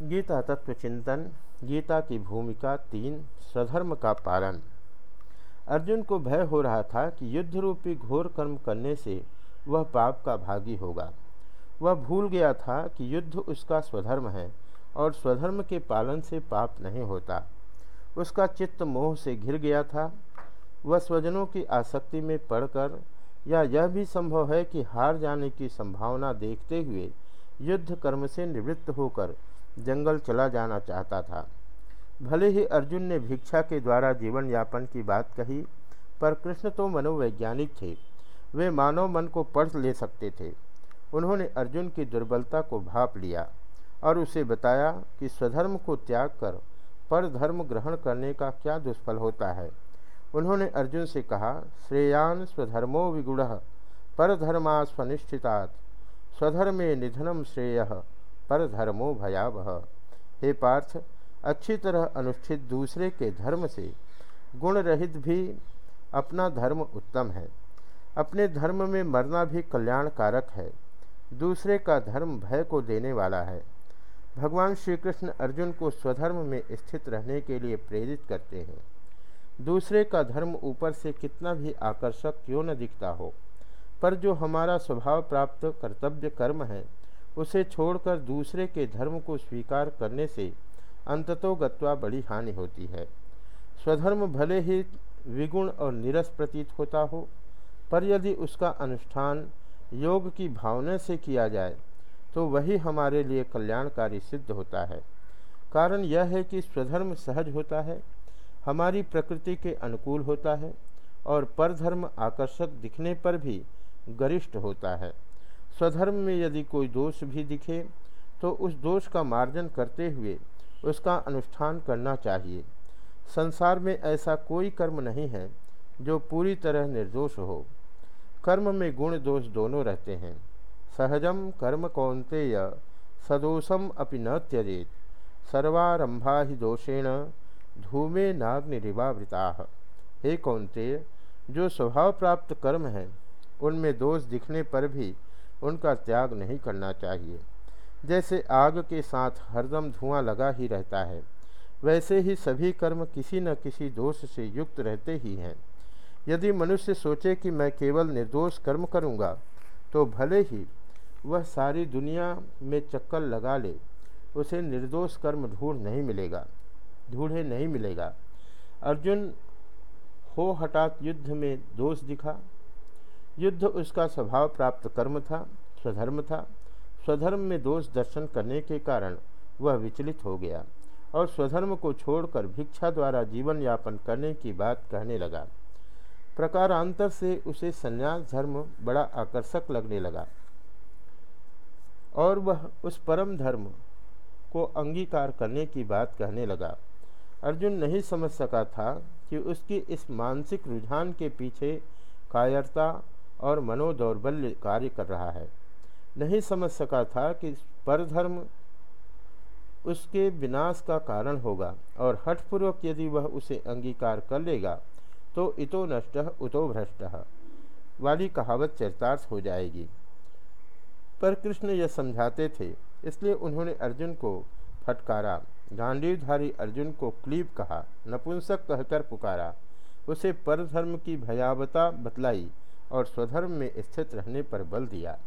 गीता तत्व चिंतन, गीता की भूमिका तीन, स्वधर्म का पालन। अर्जुन को भय हो रहा था कि युद्ध रूपी घोर कर्म करने से वह पाप का भागी होगा। वह भूल गया था कि युद्ध उसका स्वधर्म है और स्वधर्म के पालन से पाप नहीं होता। उसका चित्त मोह से घिर गया था। वह स्वजनों की आसक्ति में पड़कर या यह भी संभव है कि हार जाने की संभावना देखते हुए युद्ध कर्म से निवृत्त होकर जंगल चला जाना चाहता था। भले ही अर्जुन ने भिक्षा के द्वारा जीवन यापन की बात कही, पर कृष्ण तो मनोवैज्ञानिक थे। वे मानव मन को पढ़ ले सकते थे। उन्होंने अर्जुन की दुर्बलता को भाप लिया और उसे बताया कि स्वधर्म को त्याग कर पर धर्म ग्रहण करने का क्या दुष्फल होता है। उन्होंने अर्जुन से कहा, श्रेयान स्वधर्मो विगुण पर धर्मा स्वधर्मे निधनम श्रेय। पर धर्मो भयावह। हे पार्थ, अच्छी तरह अनुष्ठित दूसरे के धर्म से गुण रहित भी अपना धर्म उत्तम है। अपने धर्म में मरना भी कल्याणकारक है। दूसरे का धर्म भय को देने वाला है। भगवान श्री कृष्ण अर्जुन को स्वधर्म में स्थित रहने के लिए प्रेरित करते हैं। दूसरे का धर्म ऊपर से कितना भी आकर्षक क्यों न दिखता हो, पर जो हमारा स्वभाव प्राप्त कर्तव्य कर्म है उसे छोड़कर दूसरे के धर्म को स्वीकार करने से अंततो गत्वा बड़ी हानि होती है। स्वधर्म भले ही विगुण और निरस प्रतीत होता हो, पर यदि उसका अनुष्ठान योग की भावना से किया जाए तो वही हमारे लिए कल्याणकारी सिद्ध होता है। कारण यह है कि स्वधर्म सहज होता है, हमारी प्रकृति के अनुकूल होता है, और परधर्म आकर्षक दिखने पर भी गरिष्ठ होता है। स्वधर्म में यदि कोई दोष भी दिखे तो उस दोष का मार्जन करते हुए उसका अनुष्ठान करना चाहिए। संसार में ऐसा कोई कर्म नहीं है जो पूरी तरह निर्दोष हो। कर्म में गुण दोष दोनों रहते हैं। सहजम कर्म कौंतेय सदोषम अपि न त्यजेत। सर्वारंभा ही दोषेण धूमे नाग्निरिवावृता। हे कौंतेय जो स्वभाव प्राप्त कर्म है, उनमें दोष दिखने पर भी उनका त्याग नहीं करना चाहिए। जैसे आग के साथ हरदम धुआँ लगा ही रहता है, वैसे ही सभी कर्म किसी न किसी दोष से युक्त रहते ही हैं। यदि मनुष्य सोचे कि मैं केवल निर्दोष कर्म करूँगा तो भले ही वह सारी दुनिया में चक्कर लगा ले, उसे निर्दोष कर्म ढूंढ नहीं मिलेगा, ढूंढे नहीं मिलेगा। अर्जुन हो हठात युद्ध में दोष दिखा युद्ध उसका स्वभाव प्राप्त कर्म था, स्वधर्म था। स्वधर्म में दोष दर्शन करने के कारण वह विचलित हो गया और स्वधर्म को छोड़कर भिक्षा द्वारा जीवन यापन करने की बात कहने लगा। प्रकारांतर से उसे संन्यास धर्म बड़ा आकर्षक लगने लगा और वह उस परम धर्म को अंगीकार करने की बात कहने लगा। अर्जुन नहीं समझ सका था कि उसकी इस मानसिक रुझान के पीछे कायरता और मनोदौर्बल्य कार्य कर रहा है। नहीं समझ सका था कि परधर्म उसके विनाश का कारण होगा और हठपूर्वक यदि वह उसे अंगीकार कर लेगा तो इतो नष्ट, उतो भ्रष्ट वाली कहावत चरितार्थ हो जाएगी। पर कृष्ण यह समझाते थे, इसलिए उन्होंने अर्जुन को फटकारा। गांडीवधारी अर्जुन को क्लीब कहा, नपुंसक कहकर पुकारा। उसे परधर्म की भयावता बतलाई और स्वधर्म में स्थित रहने पर बल दिया।